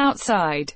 outside.